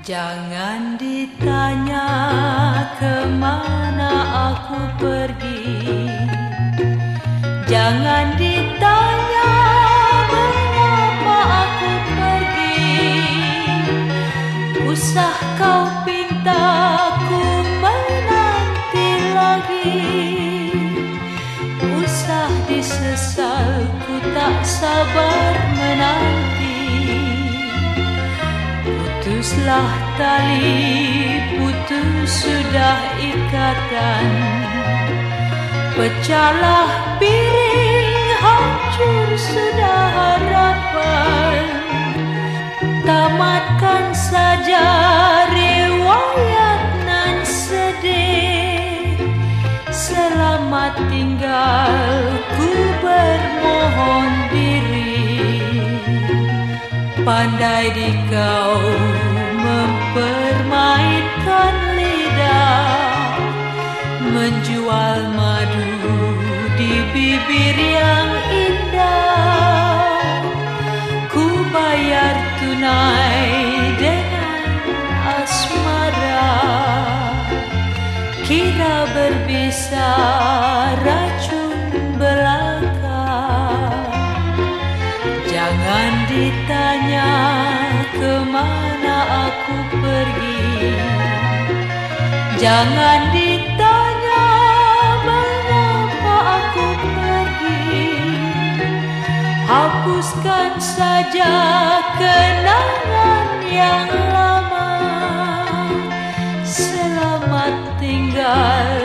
Jangan ditanya ke mana aku pergi. Jangan ditanya mengapa aku pergi. Usah kau pinta ku menanti lagi. Usah disesal ku tak sabar menanti Putuslah tali, putus sudah ikatan. Pecahlah piring, hancur sudah harapan. Tamatkan saja riwayat nan sedih. Selamat tinggal ku bermohon diri. Pandai di kau mempermainkan lidah Menjual madu di bibir yang indah. Ku bayar tunai dengan asmara Kira berbisa racun belaka. Jangan ditanya ke mana aku pergi. Jangan ditanya mengapa aku pergi. Hapuskan saja kenangan yang lama. Selamat tinggal